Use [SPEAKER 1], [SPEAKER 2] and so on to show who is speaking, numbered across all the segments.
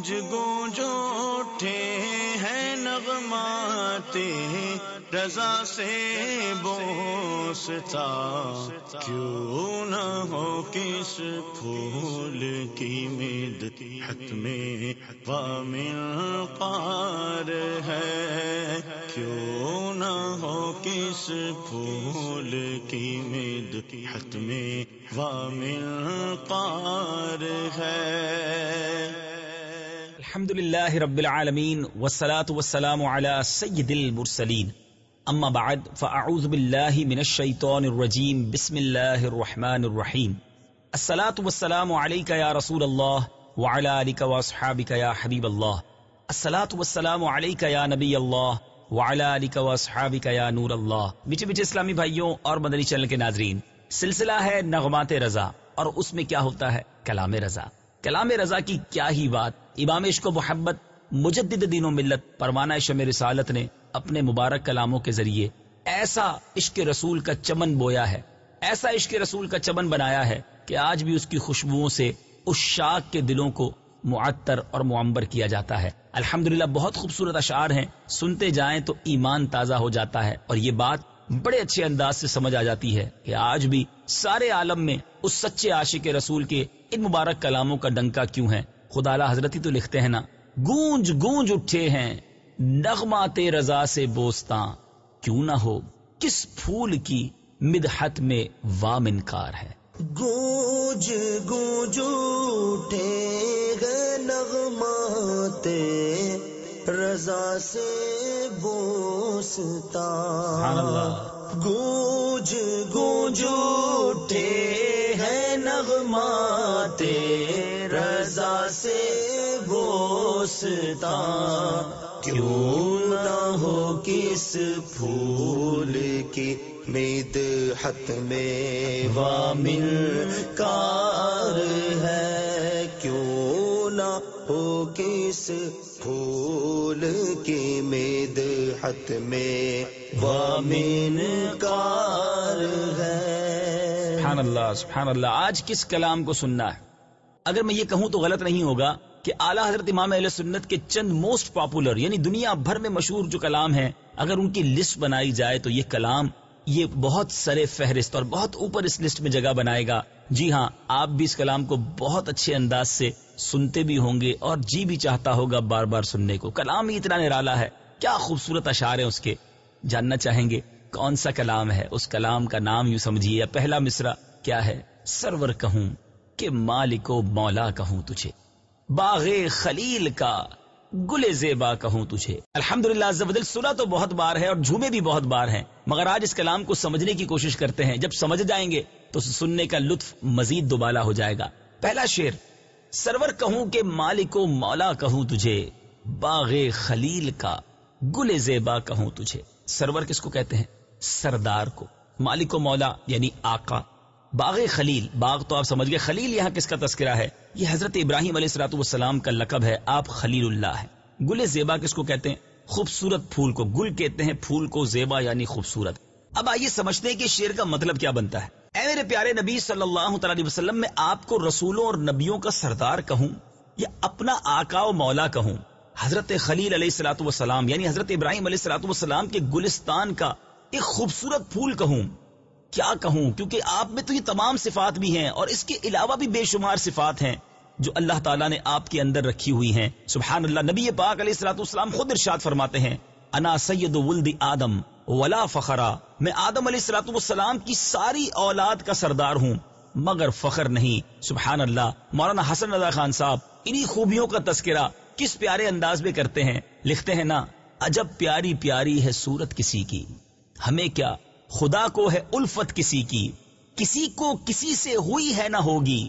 [SPEAKER 1] گونج گونج اٹھے ہیں نغماتے رضا سے بوستا کیوں نہ ہو کس پھول کی مید حت میں وامل پار ہے۔ کیوں نہ ہو کس پھول کی مید حت میں وامل پار ہے۔
[SPEAKER 2] الحمد لله رب العالمين والصلاة والسلام على سيد المرسلين اما بعد، فاعوذ بالله من الشيطان الرجيم بسم الله الرحمن الرحيم الصلاة والسلام عليك يا رسول الله وعلى آلك واصحابك يا حبيب الله الصلاة والسلام عليك يا نبي الله وعلى آلك واصحابك يا نور الله میٹھے میٹھے اسلامی بھائیوں اور مدنی چینل کے ناظرین، سلسلہ ہے نغمات رضا اور اس میں کیا ہوتا ہے؟ کلام رضا. کلام رضا کی کیا ہی بات۔ امام عشق و محبت، مجدد دین و ملت، پروانہ شم رسالت نے اپنے مبارک کلاموں کے ذریعے ایسا عشق رسول کا چمن بویا ہے۔ ایسا عشق رسول کا چمن بنایا ہے کہ آج بھی اس کی خوشبوؤں سے اس شاک کے دلوں کو معطر اور معمبر کیا جاتا ہے۔ الحمدللہ، بہت خوبصورت اشعار ہیں۔ سنتے جائیں تو ایمان تازہ ہو جاتا ہے اور یہ بات بڑے اچھے انداز سے سمجھ آ جاتی ہے کہ آج بھی سارے عالم میں اس سچے عاشق رسول کے ان مبارک کلاموں کا ڈنکا کیوں ہے خدا لا حضرت ہی تو لکھتے ہیں نا گونج گونج اٹھے ہیں نغمات رضا سے بوستا کیوں نہ ہو کس پھول کی مدحت میں وام انکار ہے؟
[SPEAKER 1] گونج گونج اٹھے گئے نغمات رضا سے بوستا
[SPEAKER 2] اللہ۔
[SPEAKER 1] گونج گونج اٹھے نغمات رضا سے بوستا کیوں نہ ہو کس پھول کی مید حت میں وامل کار ہے؟ کیوں نہ ہو کس پھول کی مید حت میں وامن کار ہے؟
[SPEAKER 2] سبحان اللہ سبحان اللہ، آج کس کلام کو سننا ہے؟ اگر میں یہ کہوں تو غلط نہیں ہوگا کہ اعلیٰ حضرت امام علیہ سنت کے چند موسٹ پاپولر یعنی دنیا بھر میں مشہور جو کلام ہیں، اگر ان کی لسٹ بنائی جائے تو یہ کلام یہ بہت سرے فہرست اور بہت اوپر اس لسٹ میں جگہ بنائے گا۔ جی ہاں آپ بھی اس کلام کو بہت اچھے انداز سے سنتے بھی ہوں گے اور جی بھی چاہتا ہوگا بار بار سننے کو۔ کلام ہی اتنا نرالا ہے، کیا خوبصورت اشعار ہیں اس کے۔ جاننا چاہیں گے۔ کون سا کلام ہے؟ اس کلام کا نام یوں سمجھیے، یا پہلا مصرا کیا ہے؟ سرور کہوں کہ مالک و مولا کہوں تجھے، باغ خلیل کا گل زیبا کہوں تجھے۔ الحمد للہ سنا تو بہت بار ہے اور جھومے بھی بہت بار ہیں، مگر آج اس کلام کو سمجھنے کی کوشش کرتے ہیں۔ جب سمجھ جائیں گے تو سننے کا لطف مزید دوبالا ہو جائے گا۔ پہلا شیر سرور کہوں کہ مالک و مولا کہوں تجھے، باغ خلیل کا گل زیبا کہوں تجھے۔ سرور کس کو کہتے ہیں؟ سردار کو، مالک و مولا یعنی آقا۔ باغ خلیل، باغ تو آپ سمجھ گئے، خلیل یہاں کس کا تذکرہ ہے؟ یہ حضرت ابراہیم علیہ السلاۃ والسلام کا لقب ہے، آپ خلیل اللہ ہے گل زیبا کس کو کہتے ہیں؟ خوبصورت پھول کو۔ گل کہتے ہیں پھول کو زیبا یعنی خوبصورت۔ اب آئیے سمجھتے ہیں کہ شیر کا مطلب کیا بنتا ہے۔ اے میرے پیارے نبی صلی اللہ تعالی وسلم، میں آپ کو رسولوں اور نبیوں کا سردار کہوں یا اپنا آقا و مولا کہوں؟ حضرت خلیل علیہ السلاۃ والسلام یعنی حضرت ابراہیم علیہ السلاۃ والسلام کے گلستان کا ایک خوبصورت پھول کہوں۔ کیا کہوں؟ کیونکہ آپ میں تو یہ تمام صفات بھی ہیں اور اس کے علاوہ بھی بے شمار صفات ہیں جو اللہ تعالیٰ نے آپ کے اندر رکھی ہوئی ہیں۔ سبحان اللہ، نبی پاک علیہ السلاۃ والسلام خود ارشاد فرماتے ہیں، انا سید ولد آدم ولا فخرا۔ میں آدم علیہ السلاۃ والسلام کی ساری اولاد کا سردار ہوں، مگر فخر نہیں۔ سبحان اللہ، مولانا حسن رضا خان صاحب انہی خوبیوں کا تذکرہ کس پیارے انداز میں کرتے ہیں؟ لکھتے ہیں نا، عجب پیاری پیاری ہے صورت کسی کی۔ ہمیں کیا خدا کو ہے الفت کسی کی؟ کسی کو کسی سے ہوئی ہے نہ ہوگی۔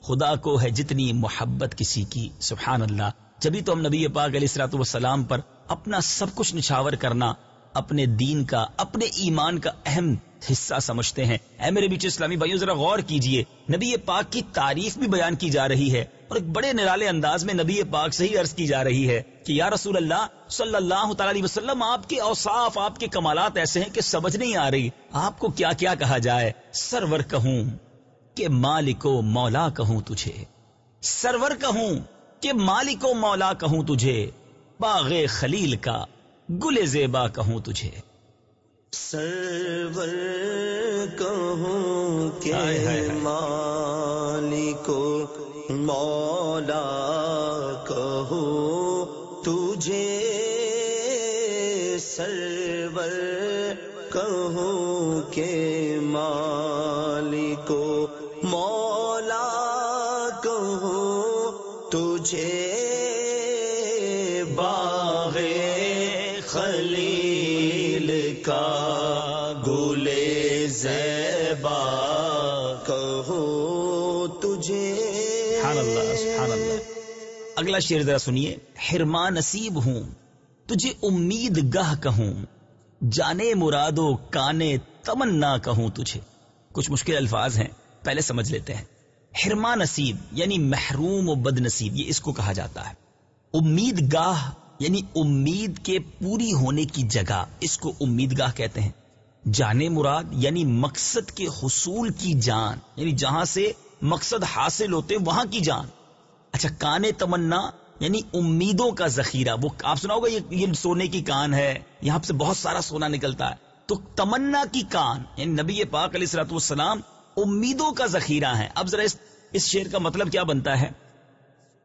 [SPEAKER 2] خدا کو ہے جتنی محبت کسی کی۔ سبحان اللہ۔ جبھی تو ہم نبی پاک علیہ السلاۃ والسلام پر اپنا سب کچھ نچھاور کرنا اپنے دین کا، اپنے ایمان کا اہم حصہ سمجھتے ہیں۔ اے میرے بیچ اسلامی بھائیوں، ذرا غور کیجیے۔ نبی پاک کی تعریف بھی بیان کی جا رہی ہے اور ایک بڑے نرالے انداز میں نبی پاک سے ہی عرض کی جا رہی ہے کہ یا رسول اللہ صلی اللہ تعالی علیہ وسلم، آپ کے اوصاف، آپ کے کمالات ایسے ہیں کہ سمجھ نہیں آ رہی۔ آپ کو کیا کیا کہا جائے؟ سرور کہوں کہ مالک و مولا کہوں تجھے۔ سرور کہوں کہ مالک و مولا کہوں تجھے۔ باغ خلیل کا گل زیبا کہوں تجھے۔
[SPEAKER 1] سرور کہوں کہ مالک مولا کہو تجھے۔ سرور کہوں کہ مالک
[SPEAKER 2] اگلا شعر ذرا سنیے۔ حرما نصیب ہوں، تجھے امید گاہ کہوں، جانے مرادو کانے تمنا کہوں تجھے۔ کچھ مشکل الفاظ ہیں، پہلے سمجھ لیتے ہیں۔ حرما نصیب یعنی محروم و بد نصیب، یہ اس کو کہا جاتا ہے۔ امید گاہ یعنی امید کے پوری ہونے کی جگہ، اس کو امید گاہ کہتے ہیں۔ جانے مراد یعنی مقصد کے حصول کی جان یعنی جہاں سے مقصد حاصل ہوتے، وہاں کی جان۔ اچھا کان تمنا یعنی امیدوں کا ذخیرہ، وہ آپ سنا ہوگا یہ سونے کی کان ہے، یہاں سے بہت سارا سونا نکلتا ہے۔ تو تمنا کی کان یعنی نبی پاک علیہ السلط والسلام امیدوں کا ذخیرہ ہے۔ اب ذرا اس شعر کا مطلب کیا بنتا ہے؟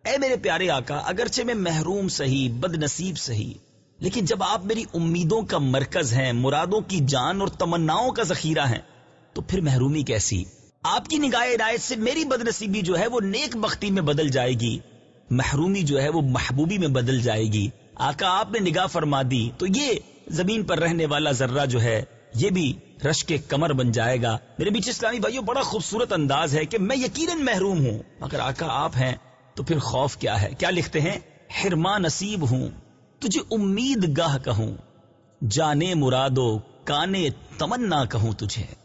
[SPEAKER 2] اے میرے پیارے آقا، اگرچہ میں محروم سہی بد نصیب سہی، لیکن جب آپ میری امیدوں کا مرکز ہیں، مرادوں کی جان اور تمناؤں کا ذخیرہ ہیں، تو پھر محرومی کیسی؟ آپ کی نگاہ عنایت سے میری بد نصیبی جو ہے وہ نیک بختی میں بدل جائے گی، محرومی جو ہے وہ محبوبی میں بدل جائے گی۔ آقا، آپ نے نگاہ فرما دی، تو یہ زمین پر رہنے والا ذرہ جو ہے، یہ بھی رش کے کمر بن جائے گا۔ میرے بیچ اسلامی بھائیوں بڑا خوبصورت انداز ہے کہ میں یقیناً محروم ہوں۔ مگر آقا آپ ہیں، تو پھر خوف کیا ہے؟ کیا لکھتے ہیں؟ حرما نصیب ہوں، تجھے امید گاہ کہوں۔ جانے مرادو، کانے تمنا کہوں تجھے۔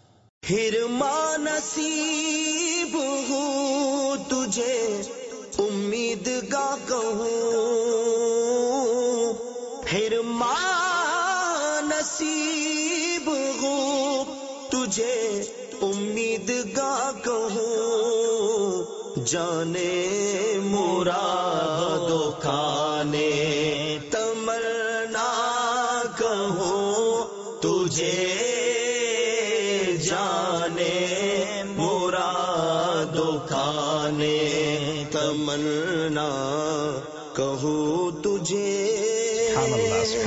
[SPEAKER 1] ہرما نصیب ہوں تجھے، امید گاہ کہوں۔ ہرما نصیب ہوں تجھے، امید گاہ کہوں۔ جانے مراد کھانے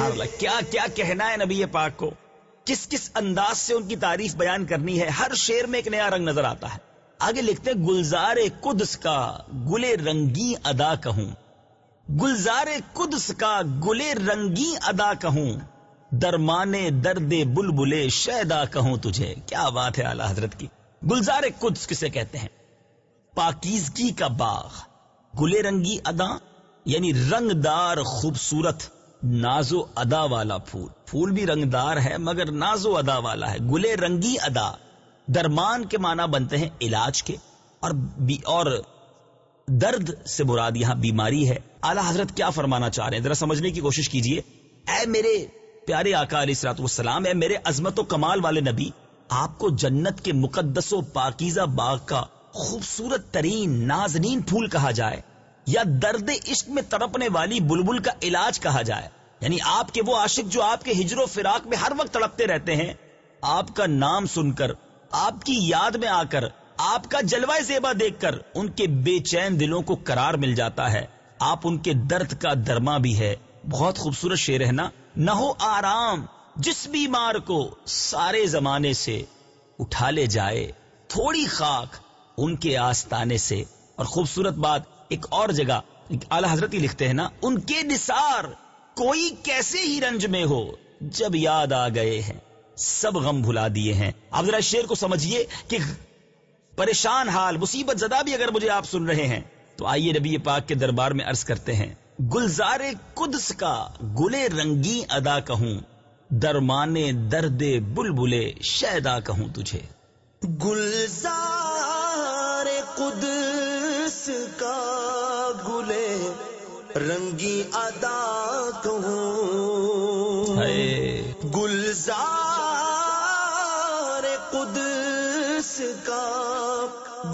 [SPEAKER 2] سبحان اللہ، کیا کیا کہنا ہے نبی پاک کو؟ کس کس انداز سے ان کی تعریف بیان کرنی ہے؟ ہر شیر میں ایک نیا رنگ نظر آتا ہے۔ آگے لکھتے گلزار قدس کا گلے رنگی ادا کہوں۔ گلزار قدس کا گلے رنگی ادا کہوں۔ درمانے درد بلبلے شیدا کہوں تجھے۔ کیا بات ہے اعلی حضرت کی۔ گلزار قدس کسے کہتے ہیں؟ پاکیزگی کا باغ۔ گلے رنگی ادا یعنی رنگ دار خوبصورت نازو ادا والا پھول۔ پھول بھی رنگ دار ہے، مگر نازو ادا والا ہے۔ گلے رنگی ادا۔ درمان کے معنی بنتے ہیں علاج کے۔ اور اور درد سے مراد یہاں بیماری ہے۔ اعلی حضرت کیا فرمانا چاہ رہے ہیں؟ ذرا سمجھنے کی کوشش کیجیے۔ اے میرے پیارے آقا علیہ السلاط والسلام، اے میرے عظمت و کمال والے نبی، آپ کو جنت کے مقدس و پاکیزہ باغ کا خوبصورت ترین نازنین پھول کہا جائے۔ یا درد عشق میں تڑپنے والی بلبل کا علاج کہا جائے۔ یعنی آپ کے وہ عاشق جو آپ کے ہجر و فراق میں ہر وقت تڑپتے رہتے ہیں، آپ کا نام سن کر، آپ کی یاد میں آ کر، آپ کا جلوہ زیبا دیکھ کر ان کے بے چین دلوں کو قرار مل جاتا ہے۔ آپ ان کے درد کا درما بھی ہے۔ بہت خوبصورت شعر ہے نا؟ نہ ہو آرام، جس بیمار کو سارے زمانے سے اٹھا لے جائے، تھوڑی خاک ان کے آستانے سے۔ اور خوبصورت بات ایک اور جگہ اعلی حضرت ہی لکھتے ہیں نا، ان کے نثار کوئی کیسے ہی رنج میں ہو، جب یاد آ گئے ہیں، سب غم بھلا دیے ہیں۔ آپ ذرا شیر کو سمجھیے کہ پریشان حال، مصیبت زدہ بھی اگر مجھے آپ سن رہے ہیں، تو آئیے نبی پاک کے دربار میں عرض کرتے ہیں، گلزار قدس کا گلے رنگی ادا کہوں درمانے درد بلبلے شیدا کہوں تجھے۔
[SPEAKER 1] گلزار قدس رنگی ادا کہوں گلزار قدس کا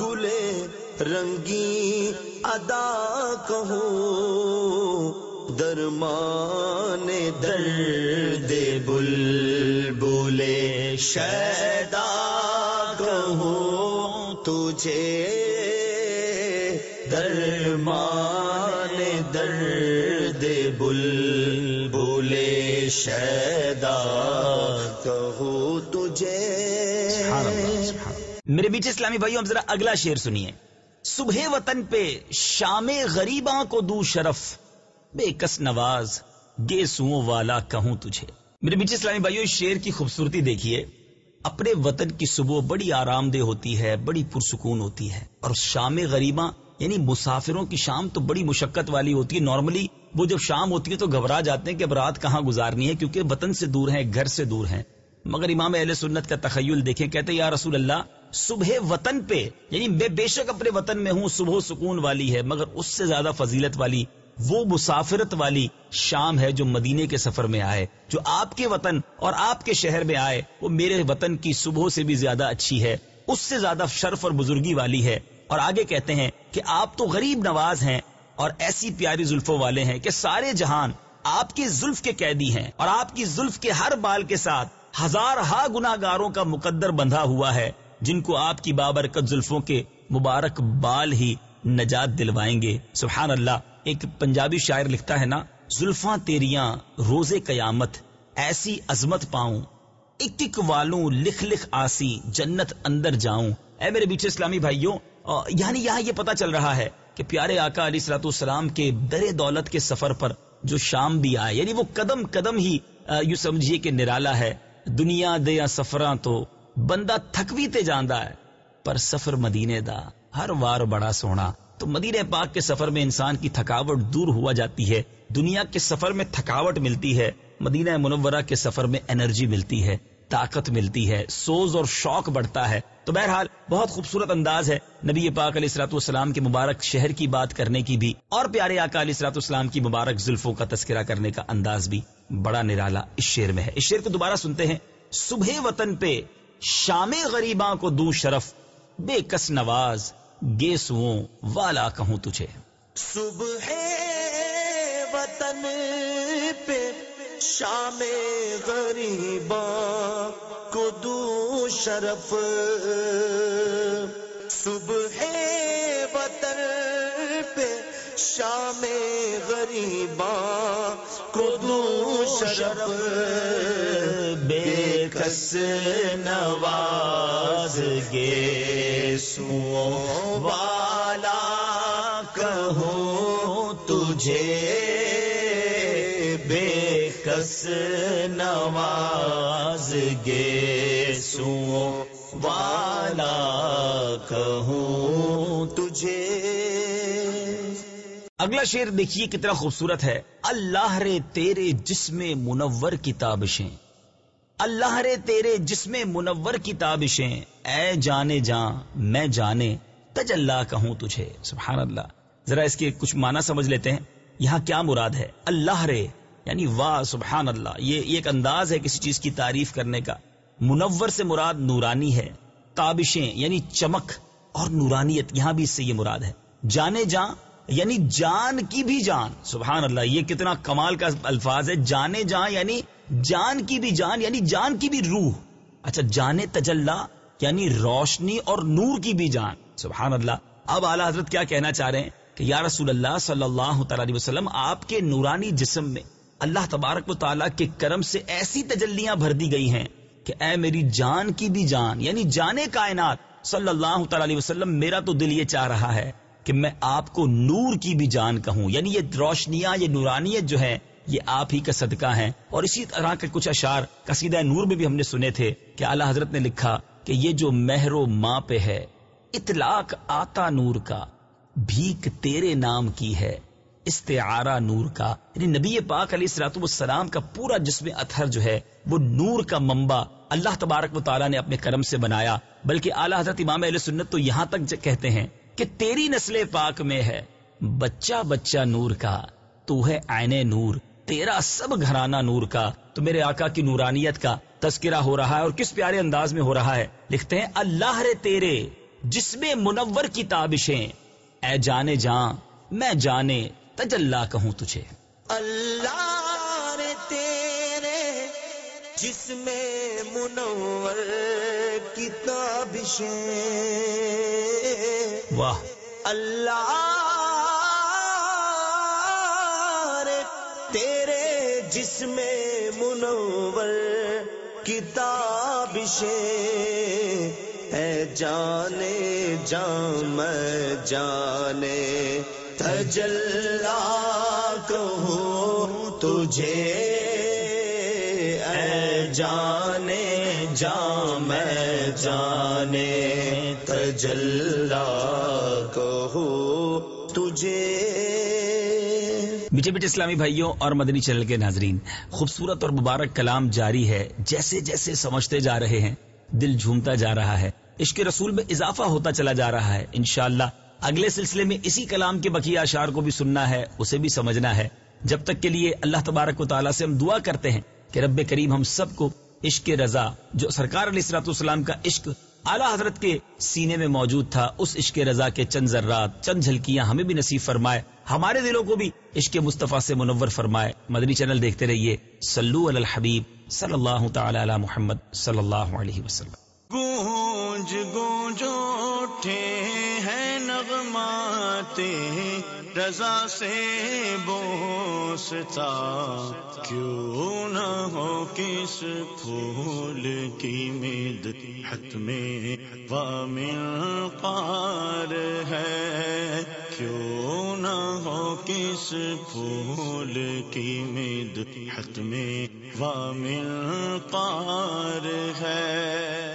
[SPEAKER 1] گلے رنگی ادا کہوں درمان درد بل بولے شیدا کہوں تجھے شیدا کہوں تجھے۔
[SPEAKER 2] میرے بیچ اسلامی بھائیوں اب ذرا اگلا شعر سنیے۔ صبح وطن پہ شام غریباں کو دو شرف، بے کس نواز گے سو والا کہوں تجھے۔ میرے بیچ اسلامی بھائیوں، اس شعر کی خوبصورتی دیکھیے۔ اپنے وطن کی صبح بڑی آرام دہ ہوتی ہے، بڑی پرسکون ہوتی ہے۔ اور شام غریباں یعنی مسافروں کی شام تو بڑی مشقت والی ہوتی ہے۔ نارملی وہ جب شام ہوتی ہے تو گھبرا جاتے ہیں کہ اب رات کہاں گزارنی ہے، کیونکہ وطن سے دور ہیں، گھر سے دور ہیں۔ مگر امام اہل سنت کا تخیل دیکھیں، کہتے یا رسول اللہ، صبح وطن پہ یعنی بے بے شک اپنے وطن میں ہوں، صبح سکون والی ہے، مگر اس سے زیادہ فضیلت والی، وہ مسافرت والی شام ہے جو مدینے کے سفر میں آئے، جو آپ کے وطن اور آپ کے شہر میں آئے۔ وہ میرے وطن کی صبح سے بھی زیادہ اچھی ہے، اس سے زیادہ شرف اور بزرگی والی ہے۔ اور آگے کہتے ہیں کہ آپ تو غریب نواز ہیں اور ایسی پیاری زلفوں والے ہیں کہ سارے جہان آپ کی زلف کے قیدی ہیں اور آپ کی زلف کے ہر بال کے ساتھ ہزار ہا گناہ گاروں کا مقدر بندھا ہوا ہے، جن کو آپ کی بابرکت زلفوں کے مبارک بال ہی نجات دلوائیں گے۔ سبحان اللہ، ایک پنجابی شاعر لکھتا ہے نا، زلفاں تیریاں روز قیامت، ایسی عظمت پاؤں۔ اک اک والوں لکھ لکھ آسی جنت اندر جاؤں۔ اے میرے بیچ اسلامی بھائیوں یعنی یہاں یہ پتا چل رہا ہے کہ پیارے آقا علی سلاۃ السلام کے در دولت کے سفر پر جو شام بھی آئے یعنی وہ قدم قدم ہی یوں سمجھیے کہ نرالا ہے۔ دنیا دیا سفراں تو بندہ تھکوی تے جاندا ہے، پر سفر مدینے دا ہر وار بڑا سونا۔ تو مدینہ پاک کے سفر میں انسان کی تھکاوٹ دور ہوا جاتی ہے، دنیا کے سفر میں تھکاوٹ ملتی ہے، مدینہ منورہ کے سفر میں انرجی ملتی ہے۔ طاقت ملتی ہے، سوز اور شوق بڑھتا ہے۔ تو بہرحال بہت خوبصورت انداز ہے نبی پاک علیہ السلاۃ والسلام کے مبارک شہر کی بات کرنے کی بھی، اور پیارے آقا علیہ السلاۃ والسلام کی مبارک زلفوں کا تذکرہ کرنے کا انداز بھی بڑا نرالا اس شعر میں ہے۔ اس شعر کو دوبارہ سنتے ہیں۔ صبح وطن پہ شام غریباں کو دوں شرف، بے کس نواز، گے والا کہوں تجھے۔
[SPEAKER 1] صبح وطن پہ شام غریباں کو دوں شرف۔ صبح وطن پہ شام غریباں کو دوں شرف۔ بے کس نواز گے سو والا کہوں تجھے؟ کس نواز گے سو والا کہوں تجھے۔
[SPEAKER 2] اگلا شعر دیکھیے کتنا خوبصورت ہے۔ اللہ رے تیرے جسم منور کی تابشیں۔ اللہ رے تیرے جسم منور کی تابشیں۔ اے جانے جاں، میں جانے تج اللہ کہوں تجھے۔ سبحان اللہ۔ ذرا اس کے کچھ معنی سمجھ لیتے ہیں۔ یہاں کیا مراد ہے؟ اللہ رے یعنی واہ سبحان اللہ، یہ ایک انداز ہے کسی چیز کی تعریف کرنے کا۔ منور سے مراد نورانی ہے، تابشیں یعنی چمک اور نورانیت، یہاں بھی اس سے یہ مراد ہے۔ جانے جاں یعنی جان کی بھی جان، سبحان اللہ، یہ کتنا کمال کا الفاظ ہے۔ جانے جان یعنی جان کی بھی جان یعنی جان کی بھی روح۔ اچھا جانے تجلہ یعنی روشنی اور نور کی بھی جان، سبحان اللہ۔ اب اعلی حضرت کیا کہنا چاہ رہے ہیں کہ یا رسول اللہ صلی اللہ تعالی وسلم، آپ کے نورانی جسم میں اللہ تبارک و تعالیٰ کے کرم سے ایسی تجلیاں بھر دی گئی ہیں کہ اے میری جان کی بھی جان یعنی جانے کائنات، صلی اللہ تعالی علیہ وسلم میرا تو دل یہ چاہ رہا ہے کہ میں آپ کو نور کی بھی جان کہوں۔ یعنی یہ روشنیاں، یہ نورانیت جو ہے یہ آپ ہی کا صدقہ ہیں۔ اور اسی طرح کے کچھ اشار قصیدہ نور میں بھی ہم نے سنے تھے کہ اعلیٰ حضرت نے لکھا کہ یہ جو مہر و ماں پہ ہے، اطلاق آتا نور کا، بھیک تیرے نام کی ہے۔ استعارہ نور کا یعنی نبی پاک علیہ السلاۃ والسلام کا پورا جسم اطہر جو ہے، وہ نور کا منبع اللہ تبارک و تعالیٰ نے اپنے کرم سے بنایا۔ بلکہ اعلیٰ حضرت امام علیہ سنت تو یہاں تک کہتے ہیں کہ تیری نسل پاک میں ہے، بچہ بچہ نور کا، تو ہے آئین نور، تیرا سب گھرانہ نور کا، تو میرے آقا کی نورانیت کا تذکرہ ہو رہا ہے اور کس پیارے انداز میں ہو رہا ہے۔ لکھتے ہیں، اللہ رے تیرے جس میں منور کی تابشیں اے جانے جاں، میں جانے تجلا کہوں تجھے۔
[SPEAKER 1] اللہ نے تیرے جس میں منور کتابشیں
[SPEAKER 2] واہ۔
[SPEAKER 1] اللہ رے تیرے جس میں منور کتابشیں اے جانے جام جانے تجلا کہوں تجھے، اے جانے جام جانے، تجلا کہوں تجھے۔
[SPEAKER 2] میٹھے میٹھے اسلامی بھائیوں اور مدنی چینل کے ناظرین، خوبصورت اور مبارک کلام جاری ہے، جیسے جیسے سمجھتے جا رہے ہیں، دل جھومتا جا رہا ہے، عشق رسول میں اضافہ ہوتا چلا جا رہا ہے، انشاءاللہ اگلے سلسلے میں اسی کلام کے بقیہ اشار کو بھی سننا ہے، اسے بھی سمجھنا ہے۔ جب تک کے لیے اللہ تبارک و تعالیٰ سے ہم دعا کرتے ہیں کہ رب کریم ہم سب کو عشق رضا، جو سرکار علیہ السلاط والسلام کا عشق اعلیٰ حضرت کے سینے میں موجود تھا، اس عشق رضا کے چند ذرات، چند جھلکیاں ہمیں بھی نصیب فرمائے، ہمارے دلوں کو بھی عشق مصطفیٰ سے منور فرمائے۔ مدنی چینل دیکھتے رہیے سلو علی الحبیب صلی اللہ تعالی علی محمد صلی اللہ علیہ وسلم۔
[SPEAKER 3] گونج گونج اٹھے ہیں نغمات رضا سے بوستا، کیوں نہ ہو کس پھول کی مد حت میں وامل قار ہے؟ کیوں نہ ہو کس پھول کی مد حت میں وامل قار ہے؟